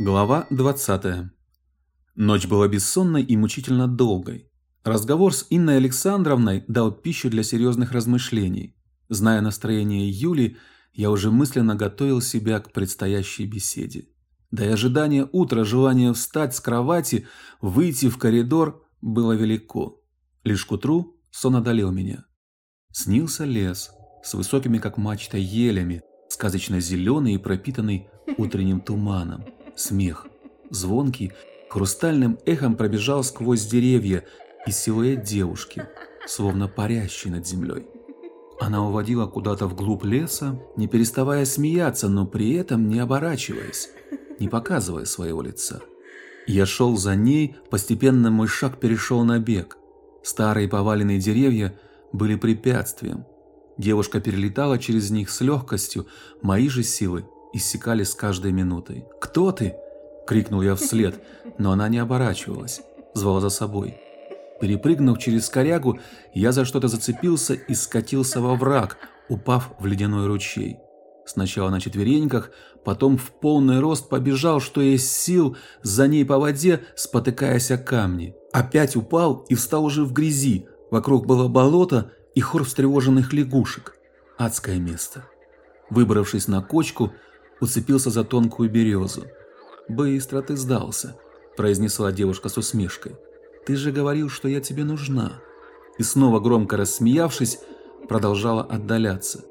Глава 20. Ночь была бессонной и мучительно долгой. Разговор с Инной Александровной дал пищу для серьезных размышлений. Зная настроение Юли, я уже мысленно готовил себя к предстоящей беседе. Да и ожидание утра, желание встать с кровати, выйти в коридор было велико. Лишь к утру сон одолел меня. Снился лес с высокими как мачта елями, сказочно зеленый и пропитанный утренним туманом смех. Звонкий, хрустальным эхом пробежал сквозь деревья и силуэт девушки, словно парящий над землей. Она уводила куда-то вглубь леса, не переставая смеяться, но при этом не оборачиваясь, не показывая своего лица. Я шел за ней, постепенно мой шаг перешел на бег. Старые поваленные деревья были препятствием. Девушка перелетала через них с легкостью, мои же силы иссякали с каждой минутой. «Кто ты?» – крикнул я вслед, но она не оборачивалась, звала за собой. Перепрыгнув через корягу, я за что-то зацепился и скатился во враг, упав в ледяной ручей. Сначала на четвереньках, потом в полный рост побежал, что есть сил, за ней по воде, спотыкаясь о камни. Опять упал и встал уже в грязи. Вокруг было болото и хор встревоженных лягушек. Адское место. Выбравшись на кочку, уцепился за тонкую березу. «Быстро ты сдался», – произнесла девушка с усмешкой. «Ты же говорил, что я тебе нужна». И снова громко рассмеявшись, продолжала отдаляться.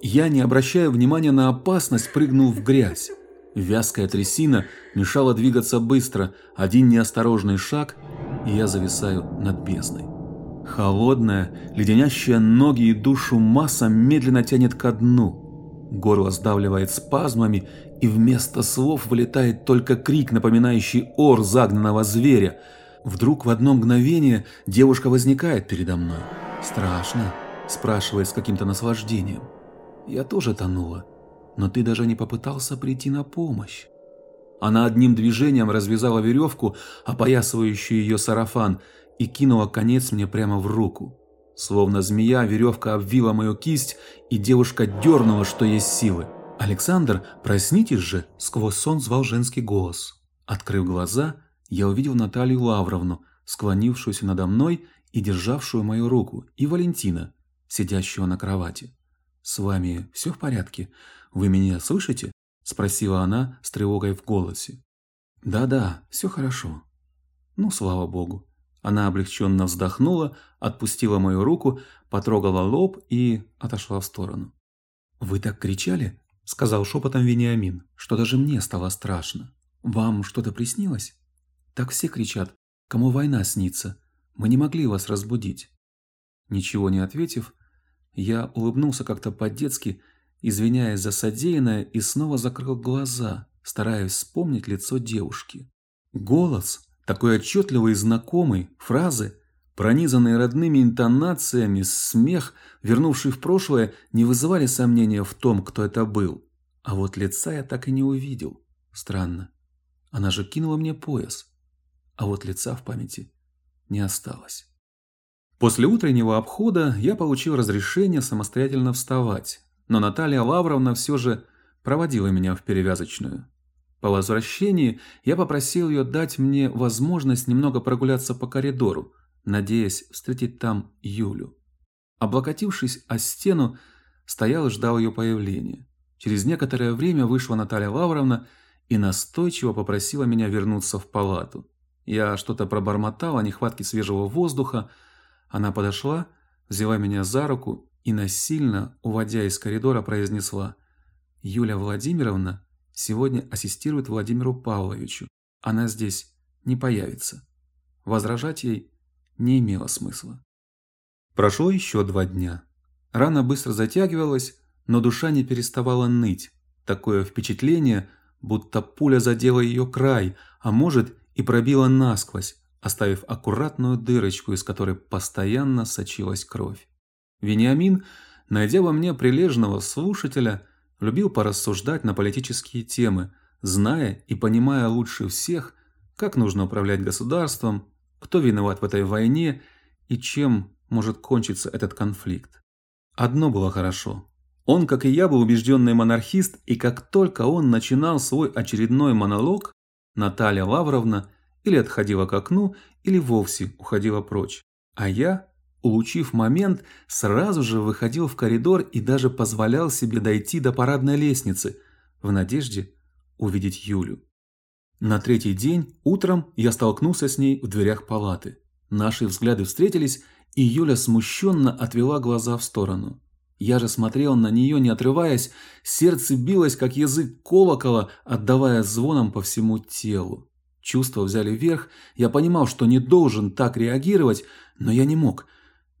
Я, не обращая внимания на опасность, прыгнул в грязь. Вязкая трясина мешала двигаться быстро, один неосторожный шаг, и я зависаю над бездной. Холодная, леденящая ноги и душу масса медленно тянет ко дну – Горло сдавливает спазмами, и вместо слов вылетает только крик, напоминающий ор загнанного зверя. Вдруг в одно мгновение девушка возникает передо мной. «Страшно?» – спрашивает с каким-то наслаждением. «Я тоже тонула, но ты даже не попытался прийти на помощь». Она одним движением развязала веревку, опоясывающую ее сарафан, и кинула конец мне прямо в руку. Словно змея, веревка обвила мою кисть, и девушка дернула, что есть силы. «Александр, проснитесь же!» – сквозь сон звал женский голос. Открыв глаза, я увидел Наталью Лавровну, склонившуюся надо мной и державшую мою руку, и Валентина, сидящего на кровати. «С вами все в порядке? Вы меня слышите?» – спросила она с тревогой в голосе. «Да-да, все хорошо». «Ну, слава богу. Она облегченно вздохнула, отпустила мою руку, потрогала лоб и отошла в сторону. «Вы так кричали?» – сказал шепотом Вениамин, что даже мне стало страшно. «Вам что-то приснилось?» «Так все кричат. Кому война снится? Мы не могли вас разбудить». Ничего не ответив, я улыбнулся как-то по-детски, извиняясь за содеянное, и снова закрыл глаза, стараясь вспомнить лицо девушки. Голос, такой отчетливый и знакомый, фразы, пронизанные родными интонациями, смех, вернувший в прошлое, не вызывали сомнения в том, кто это был. А вот лица я так и не увидел. Странно. Она же кинула мне пояс. А вот лица в памяти не осталось. После утреннего обхода я получил разрешение самостоятельно вставать, но Наталья Лавровна все же проводила меня в перевязочную. По возвращении я попросил ее дать мне возможность немного прогуляться по коридору, надеясь встретить там Юлю. Облокотившись о стену, стоял и ждал ее появления. Через некоторое время вышла Наталья Лавровна и настойчиво попросила меня вернуться в палату. Я что-то пробормотал о нехватке свежего воздуха. Она подошла, взяла меня за руку и насильно, уводя из коридора, произнесла «Юля Владимировна сегодня ассистирует Владимиру Павловичу. Она здесь не появится. Возражать ей не имело смысла. Прошло еще два дня. Рана быстро затягивалась, но душа не переставала ныть. Такое впечатление, будто пуля задела ее край, а может и пробила насквозь, оставив аккуратную дырочку, из которой постоянно сочилась кровь. Вениамин, найдя во мне прилежного слушателя, любил порассуждать на политические темы, зная и понимая лучше всех, как нужно управлять государством, кто виноват в этой войне и чем может кончиться этот конфликт. Одно было хорошо. Он, как и я, был убежденный монархист, и как только он начинал свой очередной монолог, Наталья Лавровна или отходила к окну, или вовсе уходила прочь. А я, улучив момент, сразу же выходил в коридор и даже позволял себе дойти до парадной лестницы, в надежде увидеть Юлю. На третий день утром я столкнулся с ней в дверях палаты. Наши взгляды встретились, и Юля смущенно отвела глаза в сторону. Я же смотрел на нее, не отрываясь, сердце билось, как язык колокола, отдавая звоном по всему телу. Чувства взяли верх, я понимал, что не должен так реагировать, но я не мог,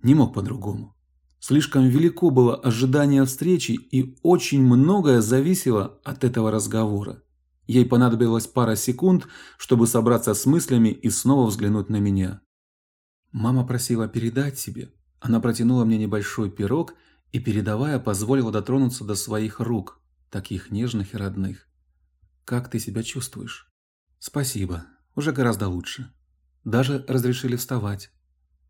не мог по-другому. Слишком велико было ожидание встречи, и очень многое зависело от этого разговора. Ей понадобилось пара секунд, чтобы собраться с мыслями и снова взглянуть на меня. Мама просила передать тебе. Она протянула мне небольшой пирог и, передавая, позволила дотронуться до своих рук, таких нежных и родных. Как ты себя чувствуешь? Спасибо, уже гораздо лучше. Даже разрешили вставать.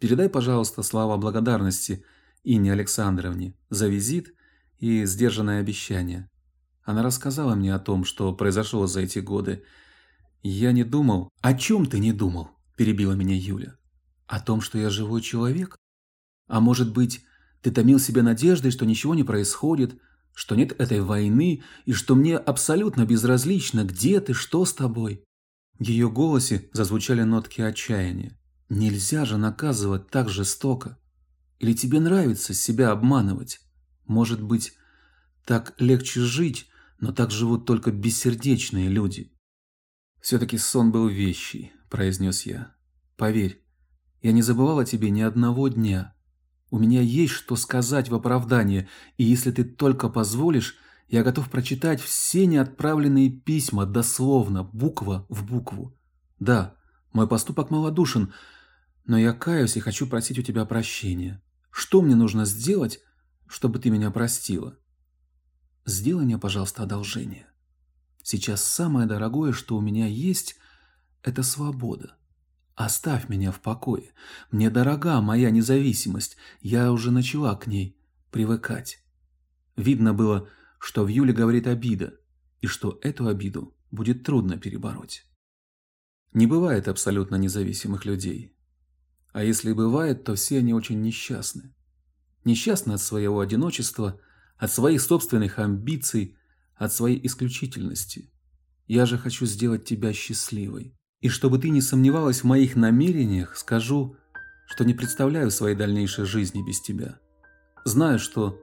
Передай, пожалуйста, слова благодарности Инне Александровне за визит и сдержанное обещание. Она рассказала мне о том, что произошло за эти годы. Я не думал... О чем ты не думал? Перебила меня Юля. О том, что я живой человек? А может быть, ты томил себя надеждой, что ничего не происходит, что нет этой войны и что мне абсолютно безразлично, где ты, что с тобой? В ее голосе зазвучали нотки отчаяния. Нельзя же наказывать так жестоко. Или тебе нравится себя обманывать? Может быть, так легче жить, но так живут только бессердечные люди. Все-таки сон был вещий, произнес я. Поверь, я не забывал о тебе ни одного дня. У меня есть что сказать в оправдание, и если ты только позволишь, я готов прочитать все неотправленные письма дословно, буква в букву. Да, мой поступок малодушен, но я каюсь и хочу просить у тебя прощения. Что мне нужно сделать, чтобы ты меня простила? Сделай мне, пожалуйста, одолжение. Сейчас самое дорогое, что у меня есть, это свобода. Оставь меня в покое. Мне дорога моя независимость. Я уже начала к ней привыкать. Видно было, что в Юле говорит обида, и что эту обиду будет трудно перебороть. Не бывает абсолютно независимых людей. А если бывает, то все они очень несчастны. Несчастны от своего одиночества, от своих собственных амбиций, от своей исключительности. Я же хочу сделать тебя счастливой. И чтобы ты не сомневалась в моих намерениях, скажу, что не представляю своей дальнейшей жизни без тебя. Знаю, что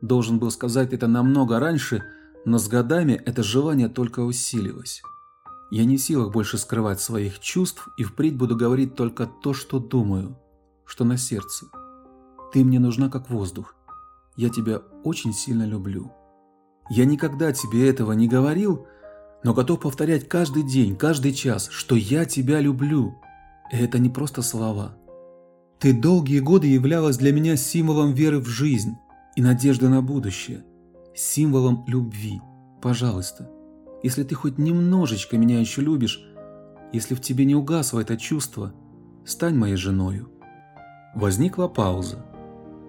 должен был сказать это намного раньше, но с годами это желание только усилилось. Я не в силах больше скрывать своих чувств и впредь буду говорить только то, что думаю, что на сердце. Ты мне нужна как воздух. Я тебя очень сильно люблю. Я никогда тебе этого не говорил, но готов повторять каждый день, каждый час, что я тебя люблю. И это не просто слова. Ты долгие годы являлась для меня символом веры в жизнь и надежды на будущее, символом любви. Пожалуйста, если ты хоть немножечко меня еще любишь, если в тебе не угасло это чувство, стань моей женою. Возникла пауза.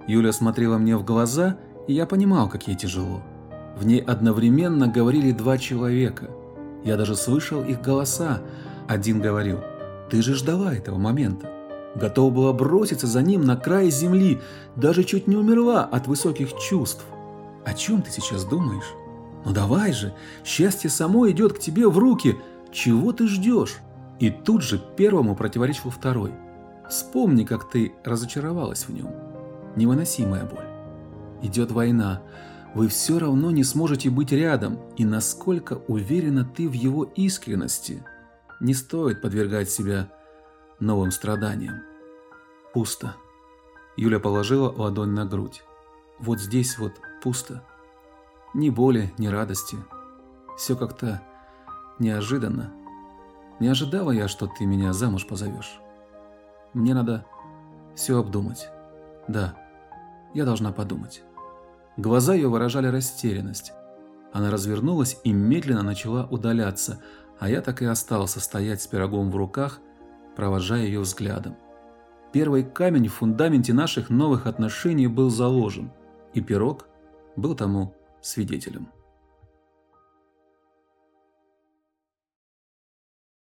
Юля смотрела мне в глаза, и я понимал, как ей тяжело. В ней одновременно говорили два человека. Я даже слышал их голоса. Один говорил, ты же ждала этого момента. Готова была броситься за ним на край земли, даже чуть не умерла от высоких чувств. О чем ты сейчас думаешь? Ну давай же, счастье само идет к тебе в руки. Чего ты ждешь? И тут же первому противоречил второй. Вспомни, как ты разочаровалась в нем. Невыносимая боль. Идет война, вы все равно не сможете быть рядом, и насколько уверена ты в его искренности, не стоит подвергать себя новым страданиям. Пусто. Юля положила ладонь на грудь. Вот здесь вот пусто. Ни боли, ни радости. Все как-то неожиданно. Не ожидала я, что ты меня замуж позовешь. Мне надо все обдумать. Да, я должна подумать. Глаза ее выражали растерянность. Она развернулась и медленно начала удаляться, а я так и остался стоять с пирогом в руках, провожая ее взглядом. Первый камень в фундаменте наших новых отношений был заложен, и пирог был тому свидетелем.